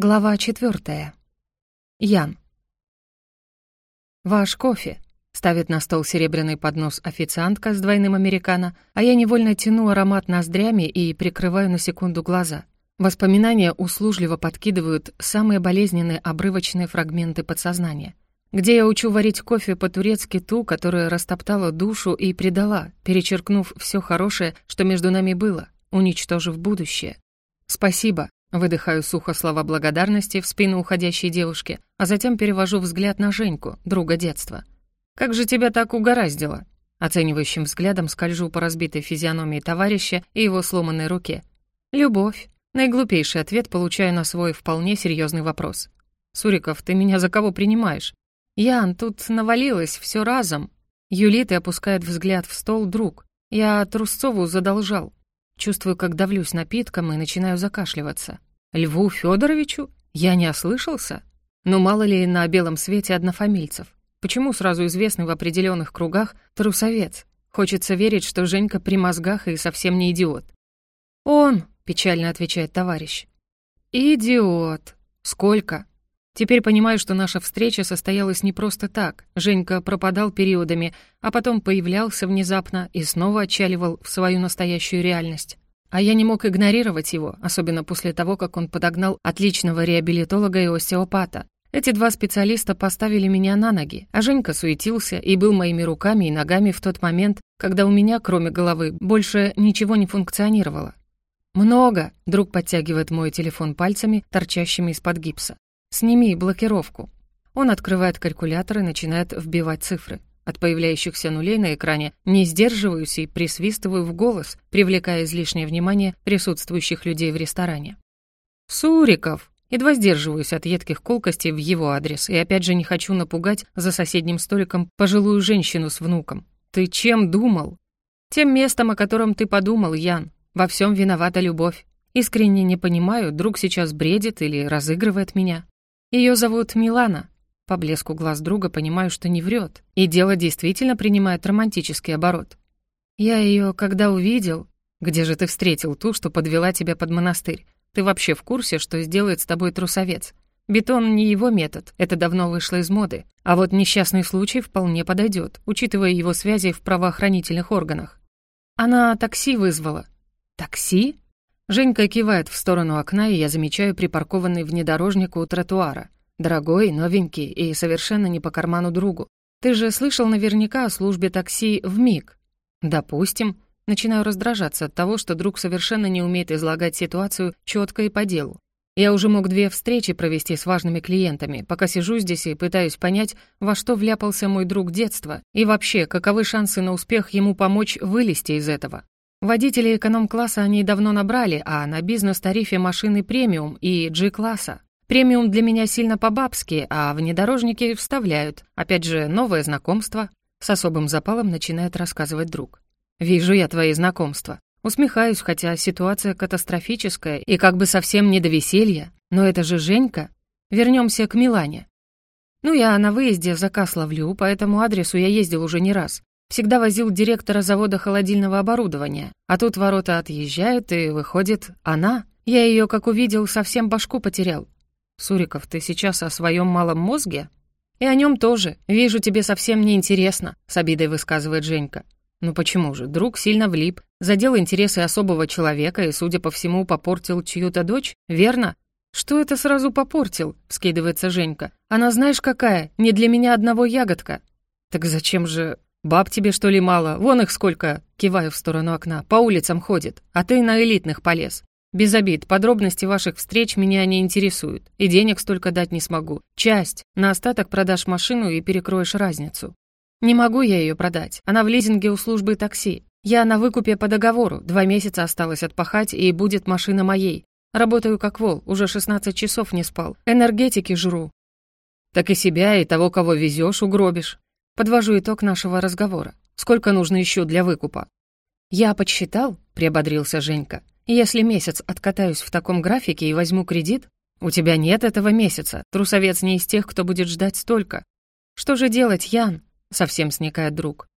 Глава четвертая. Ян. «Ваш кофе», — ставит на стол серебряный поднос официантка с двойным американо, а я невольно тяну аромат ноздрями и прикрываю на секунду глаза. Воспоминания услужливо подкидывают самые болезненные обрывочные фрагменты подсознания. Где я учу варить кофе по-турецки ту, которая растоптала душу и предала, перечеркнув все хорошее, что между нами было, уничтожив будущее. «Спасибо», Выдыхаю сухо слова благодарности в спину уходящей девушки, а затем перевожу взгляд на Женьку, друга детства. «Как же тебя так угораздило?» Оценивающим взглядом скольжу по разбитой физиономии товарища и его сломанной руке. «Любовь». Наиглупейший ответ получаю на свой вполне серьезный вопрос. «Суриков, ты меня за кого принимаешь?» «Ян, тут навалилось все разом». Юлит и опускает взгляд в стол друг. «Я Трусцову задолжал. Чувствую, как давлюсь напитком и начинаю закашливаться. Льву Федоровичу? Я не ослышался? Но мало ли на белом свете однофамильцев. Почему сразу известный в определенных кругах трусовец? Хочется верить, что Женька при мозгах и совсем не идиот. «Он», — печально отвечает товарищ. «Идиот. Сколько?» Теперь понимаю, что наша встреча состоялась не просто так. Женька пропадал периодами, а потом появлялся внезапно и снова отчаливал в свою настоящую реальность. А я не мог игнорировать его, особенно после того, как он подогнал отличного реабилитолога и остеопата. Эти два специалиста поставили меня на ноги, а Женька суетился и был моими руками и ногами в тот момент, когда у меня, кроме головы, больше ничего не функционировало. «Много», — друг подтягивает мой телефон пальцами, торчащими из-под гипса. «Сними блокировку». Он открывает калькулятор и начинает вбивать цифры. От появляющихся нулей на экране не сдерживаюсь и присвистываю в голос, привлекая излишнее внимание присутствующих людей в ресторане. «Суриков!» Едва сдерживаюсь от едких колкостей в его адрес и опять же не хочу напугать за соседним столиком пожилую женщину с внуком. «Ты чем думал?» «Тем местом, о котором ты подумал, Ян. Во всем виновата любовь. Искренне не понимаю, друг сейчас бредит или разыгрывает меня. Ее зовут Милана. По блеску глаз друга понимаю, что не врет, и дело действительно принимает романтический оборот. Я ее, когда увидел... Где же ты встретил ту, что подвела тебя под монастырь? Ты вообще в курсе, что сделает с тобой трусовец? Бетон не его метод, это давно вышло из моды. А вот несчастный случай вполне подойдет, учитывая его связи в правоохранительных органах. Она такси вызвала. Такси? Женька кивает в сторону окна, и я замечаю припаркованный внедорожник у тротуара. Дорогой, новенький и совершенно не по карману другу. Ты же слышал наверняка о службе такси в МИГ. Допустим. Начинаю раздражаться от того, что друг совершенно не умеет излагать ситуацию четко и по делу. Я уже мог две встречи провести с важными клиентами, пока сижу здесь и пытаюсь понять, во что вляпался мой друг детства, и вообще, каковы шансы на успех ему помочь вылезти из этого. Водители эконом-класса они давно набрали, а на бизнес-тарифе машины премиум и G-класса. Премиум для меня сильно по-бабски, а внедорожники вставляют. Опять же, новое знакомство. С особым запалом начинает рассказывать друг. «Вижу я твои знакомства. Усмехаюсь, хотя ситуация катастрофическая и как бы совсем не до веселья. Но это же Женька. Вернемся к Милане. Ну, я на выезде заказ ловлю, по этому адресу я ездил уже не раз. Всегда возил директора завода холодильного оборудования. А тут ворота отъезжают, и выходит она. Я ее, как увидел, совсем башку потерял. Суриков, ты сейчас о своем малом мозге? И о нем тоже. Вижу, тебе совсем не интересно, с обидой высказывает Женька. Ну почему же? Друг сильно влип, задел интересы особого человека и, судя по всему, попортил чью-то дочь, верно? Что это сразу попортил? Скидывается Женька. Она знаешь какая? Не для меня одного ягодка. Так зачем же «Баб тебе, что ли, мало? Вон их сколько!» Киваю в сторону окна. «По улицам ходит. А ты на элитных полез. Без обид, подробности ваших встреч меня не интересуют. И денег столько дать не смогу. Часть. На остаток продашь машину и перекроешь разницу. Не могу я ее продать. Она в лизинге у службы такси. Я на выкупе по договору. Два месяца осталось отпахать, и будет машина моей. Работаю как вол, уже 16 часов не спал. Энергетики жру. Так и себя, и того, кого везешь, угробишь. Подвожу итог нашего разговора. Сколько нужно еще для выкупа? Я подсчитал, приободрился Женька. Если месяц откатаюсь в таком графике и возьму кредит, у тебя нет этого месяца. Трусовец не из тех, кто будет ждать столько. Что же делать, Ян? Совсем сникает друг.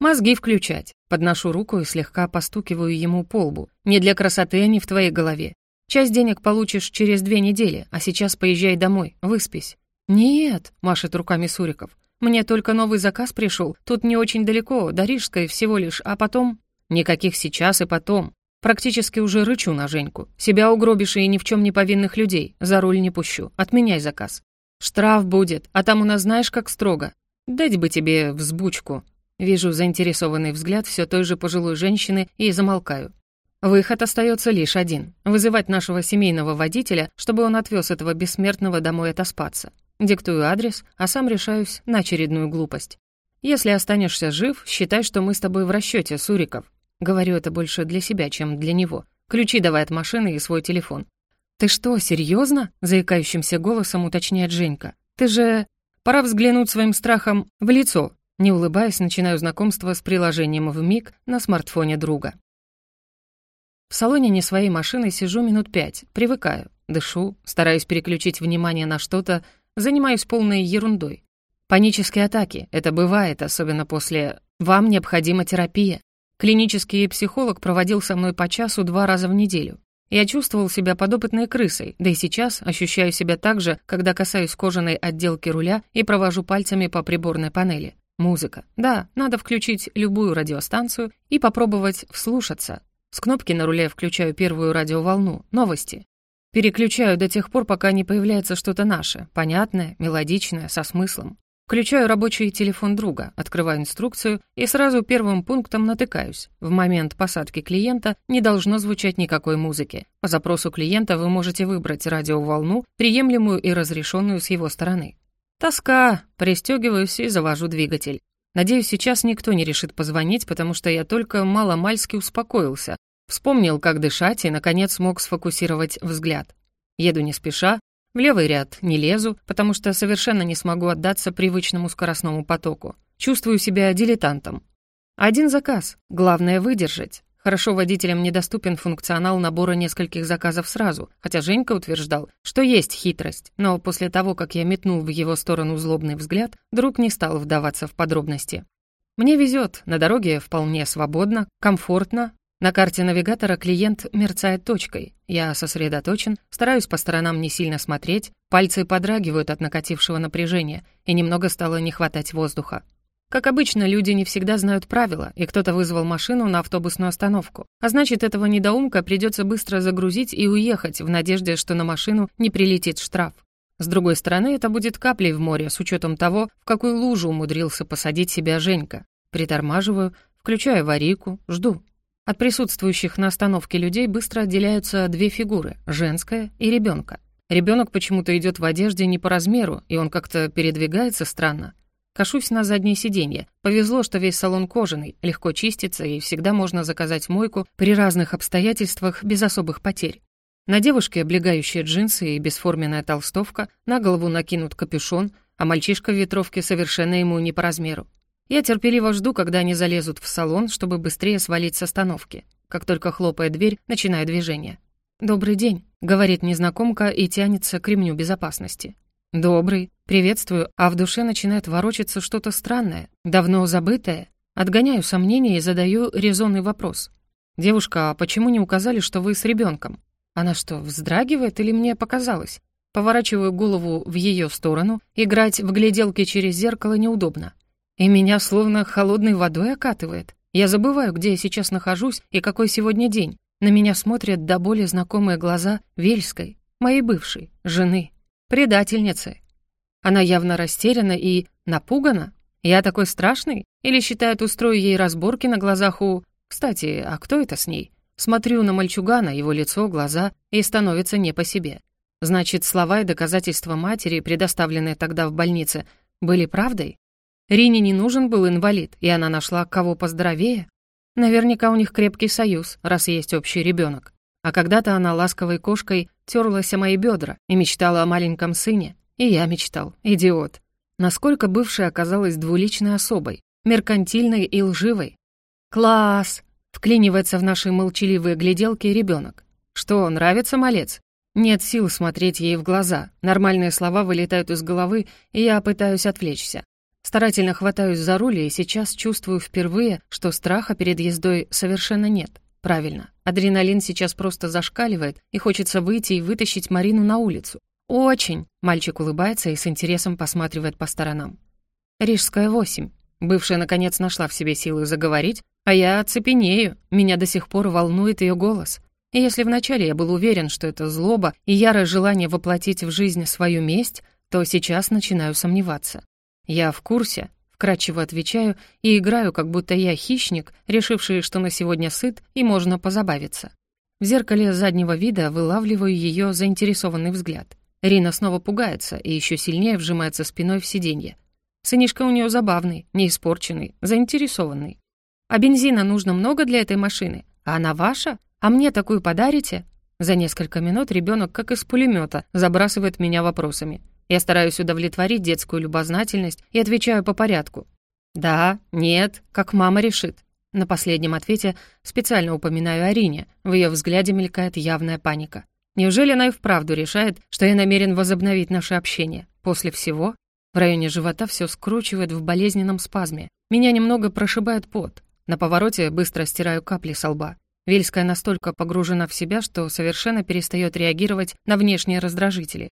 Мозги включать. Подношу руку и слегка постукиваю ему по лбу. Не для красоты они в твоей голове. Часть денег получишь через две недели, а сейчас поезжай домой, выспись». «Нет», — машет руками Суриков, «мне только новый заказ пришел, тут не очень далеко, до Рижской всего лишь, а потом...» «Никаких сейчас и потом. Практически уже рычу на Женьку. Себя угробишь и ни в чем не повинных людей. За руль не пущу. Отменяй заказ. Штраф будет, а там у нас знаешь, как строго. Дать бы тебе взбучку». Вижу заинтересованный взгляд все той же пожилой женщины и замолкаю. Выход остается лишь один — вызывать нашего семейного водителя, чтобы он отвез этого бессмертного домой отоспаться. Диктую адрес, а сам решаюсь на очередную глупость. Если останешься жив, считай, что мы с тобой в расчете, Суриков. Говорю это больше для себя, чем для него. Ключи давай от машины и свой телефон. «Ты что, серьезно? заикающимся голосом уточняет Женька. «Ты же...» Пора взглянуть своим страхом в лицо. Не улыбаясь, начинаю знакомство с приложением в МИГ на смартфоне друга. В салоне не своей машины сижу минут пять, привыкаю, дышу, стараюсь переключить внимание на что-то, занимаюсь полной ерундой. Панические атаки — это бывает, особенно после «вам необходима терапия». Клинический психолог проводил со мной по часу два раза в неделю. Я чувствовал себя подопытной крысой, да и сейчас ощущаю себя так же, когда касаюсь кожаной отделки руля и провожу пальцами по приборной панели. Музыка. Да, надо включить любую радиостанцию и попробовать вслушаться, с кнопки на руле включаю первую радиоволну, новости. Переключаю до тех пор, пока не появляется что-то наше, понятное, мелодичное, со смыслом. Включаю рабочий телефон друга, открываю инструкцию и сразу первым пунктом натыкаюсь. В момент посадки клиента не должно звучать никакой музыки. По запросу клиента вы можете выбрать радиоволну, приемлемую и разрешенную с его стороны. Тоска. Пристегиваюсь и завожу двигатель. Надеюсь, сейчас никто не решит позвонить, потому что я только мало-мальски успокоился. Вспомнил, как дышать, и, наконец, смог сфокусировать взгляд. Еду не спеша, в левый ряд не лезу, потому что совершенно не смогу отдаться привычному скоростному потоку. Чувствую себя дилетантом. Один заказ. Главное — выдержать. Хорошо водителям недоступен функционал набора нескольких заказов сразу, хотя Женька утверждал, что есть хитрость, но после того, как я метнул в его сторону злобный взгляд, друг не стал вдаваться в подробности. Мне везет, на дороге вполне свободно, комфортно. На карте навигатора клиент мерцает точкой. Я сосредоточен, стараюсь по сторонам не сильно смотреть, пальцы подрагивают от накатившего напряжения, и немного стало не хватать воздуха. Как обычно, люди не всегда знают правила, и кто-то вызвал машину на автобусную остановку. А значит, этого недоумка придется быстро загрузить и уехать в надежде, что на машину не прилетит штраф. С другой стороны, это будет каплей в море, с учетом того, в какую лужу умудрился посадить себя Женька. Притормаживаю, включаю аварийку, жду. От присутствующих на остановке людей быстро отделяются две фигуры — женская и ребенка. Ребенок почему-то идет в одежде не по размеру, и он как-то передвигается странно. Кашусь на заднее сиденье. Повезло, что весь салон кожаный, легко чистится и всегда можно заказать мойку при разных обстоятельствах без особых потерь. На девушке облегающие джинсы и бесформенная толстовка, на голову накинут капюшон, а мальчишка в ветровке совершенно ему не по размеру. Я терпеливо жду, когда они залезут в салон, чтобы быстрее свалить с остановки. Как только хлопает дверь, начинаю движение. «Добрый день», — говорит незнакомка и тянется к ремню безопасности. «Добрый. Приветствую», а в душе начинает ворочаться что-то странное, давно забытое. Отгоняю сомнения и задаю резонный вопрос. «Девушка, а почему не указали, что вы с ребенком? Она что, вздрагивает или мне показалось?» Поворачиваю голову в ее сторону, играть в гляделки через зеркало неудобно. И меня словно холодной водой окатывает. Я забываю, где я сейчас нахожусь и какой сегодня день. На меня смотрят до боли знакомые глаза Вельской, моей бывшей, жены. Предательницы. Она явно растеряна и напугана. Я такой страшный? Или считает, устрою ей разборки на глазах у... Кстати, а кто это с ней? Смотрю на мальчугана, его лицо, глаза, и становится не по себе. Значит, слова и доказательства матери, предоставленные тогда в больнице, были правдой? Рине не нужен был инвалид, и она нашла кого поздоровее? Наверняка у них крепкий союз, раз есть общий ребенок. А когда-то она ласковой кошкой терлась о мои бедра и мечтала о маленьком сыне. И я мечтал, идиот. Насколько бывшая оказалась двуличной особой, меркантильной и лживой. «Класс!» — вклинивается в наши молчаливые гляделки ребенок. «Что, нравится малец?» Нет сил смотреть ей в глаза. Нормальные слова вылетают из головы, и я пытаюсь отвлечься. Старательно хватаюсь за руль, и сейчас чувствую впервые, что страха перед ездой совершенно нет. Правильно, адреналин сейчас просто зашкаливает, и хочется выйти и вытащить Марину на улицу. «Очень!» — мальчик улыбается и с интересом посматривает по сторонам. «Рижская, 8». Бывшая, наконец, нашла в себе силы заговорить, а я оцепенею, меня до сих пор волнует ее голос. И если вначале я был уверен, что это злоба и ярое желание воплотить в жизнь свою месть, то сейчас начинаю сомневаться. Я в курсе, вкратчиво отвечаю и играю, как будто я хищник, решивший, что на сегодня сыт и можно позабавиться. В зеркале заднего вида вылавливаю ее заинтересованный взгляд. Рина снова пугается и еще сильнее вжимается спиной в сиденье. Сынишка у нее забавный, не испорченный, заинтересованный. А бензина нужно много для этой машины? А она ваша? А мне такую подарите? За несколько минут ребенок, как из пулемета, забрасывает меня вопросами. Я стараюсь удовлетворить детскую любознательность и отвечаю по порядку. «Да», «нет», как мама решит. На последнем ответе специально упоминаю Арине, в ее взгляде мелькает явная паника. Неужели она и вправду решает, что я намерен возобновить наше общение? После всего? В районе живота все скручивает в болезненном спазме. Меня немного прошибает пот. На повороте быстро стираю капли со лба. Вельская настолько погружена в себя, что совершенно перестает реагировать на внешние раздражители.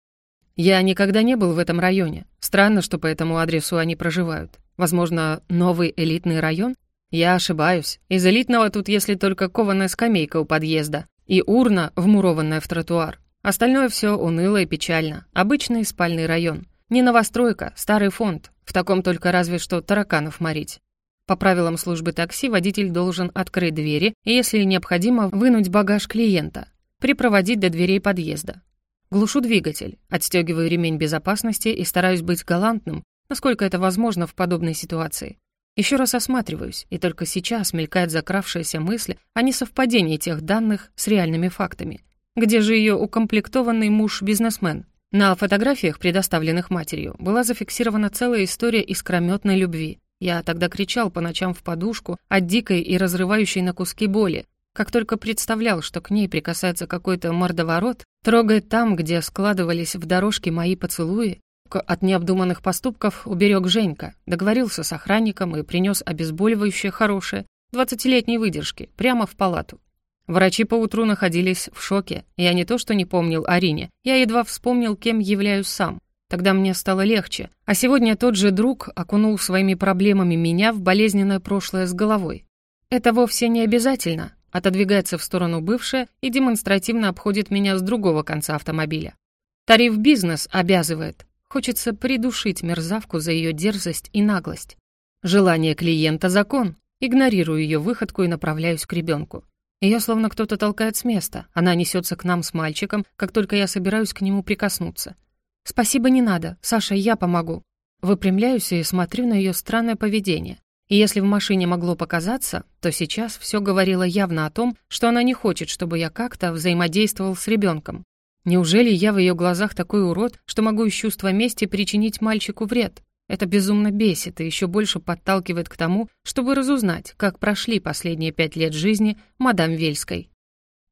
Я никогда не был в этом районе. Странно, что по этому адресу они проживают. Возможно, новый элитный район? Я ошибаюсь. Из элитного тут если только кованая скамейка у подъезда и урна, вмурованная в тротуар. Остальное все уныло и печально. Обычный спальный район. Не новостройка, старый фонд. В таком только разве что тараканов морить. По правилам службы такси водитель должен открыть двери и, если необходимо, вынуть багаж клиента, припроводить до дверей подъезда. Глушу двигатель, отстегиваю ремень безопасности и стараюсь быть галантным, насколько это возможно в подобной ситуации. Еще раз осматриваюсь, и только сейчас мелькает закравшаяся мысль о несовпадении тех данных с реальными фактами. Где же ее укомплектованный муж-бизнесмен? На фотографиях, предоставленных матерью, была зафиксирована целая история искрометной любви. Я тогда кричал по ночам в подушку от дикой и разрывающей на куски боли. Как только представлял, что к ней прикасается какой-то мордоворот, трогает там, где складывались в дорожке мои поцелуи, от необдуманных поступков уберег Женька, договорился с охранником и принес обезболивающее хорошее, двадцатилетней выдержки, прямо в палату. Врачи поутру находились в шоке. Я не то что не помнил Арине, я едва вспомнил, кем являюсь сам. Тогда мне стало легче. А сегодня тот же друг окунул своими проблемами меня в болезненное прошлое с головой. Это вовсе не обязательно. Отодвигается в сторону бывшая и демонстративно обходит меня с другого конца автомобиля. Тариф бизнес обязывает. Хочется придушить мерзавку за ее дерзость и наглость. Желание клиента — закон. Игнорирую ее выходку и направляюсь к ребенку. Ее словно кто-то толкает с места. Она несется к нам с мальчиком, как только я собираюсь к нему прикоснуться. «Спасибо, не надо. Саша, я помогу». Выпрямляюсь и смотрю на ее странное поведение. И если в машине могло показаться, то сейчас все говорило явно о том, что она не хочет, чтобы я как-то взаимодействовал с ребенком. Неужели я в ее глазах такой урод, что могу из чувства мести причинить мальчику вред? Это безумно бесит и еще больше подталкивает к тому, чтобы разузнать, как прошли последние пять лет жизни мадам Вельской.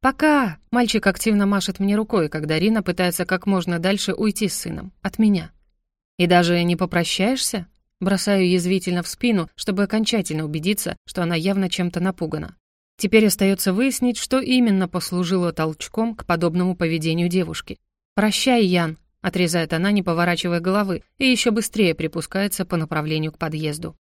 «Пока!» — мальчик активно машет мне рукой, когда Рина пытается как можно дальше уйти с сыном. От меня. «И даже не попрощаешься?» Бросаю язвительно в спину, чтобы окончательно убедиться, что она явно чем-то напугана. Теперь остается выяснить, что именно послужило толчком к подобному поведению девушки. «Прощай, Ян!» Отрезает она, не поворачивая головы, и еще быстрее припускается по направлению к подъезду.